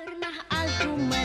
Pernah aku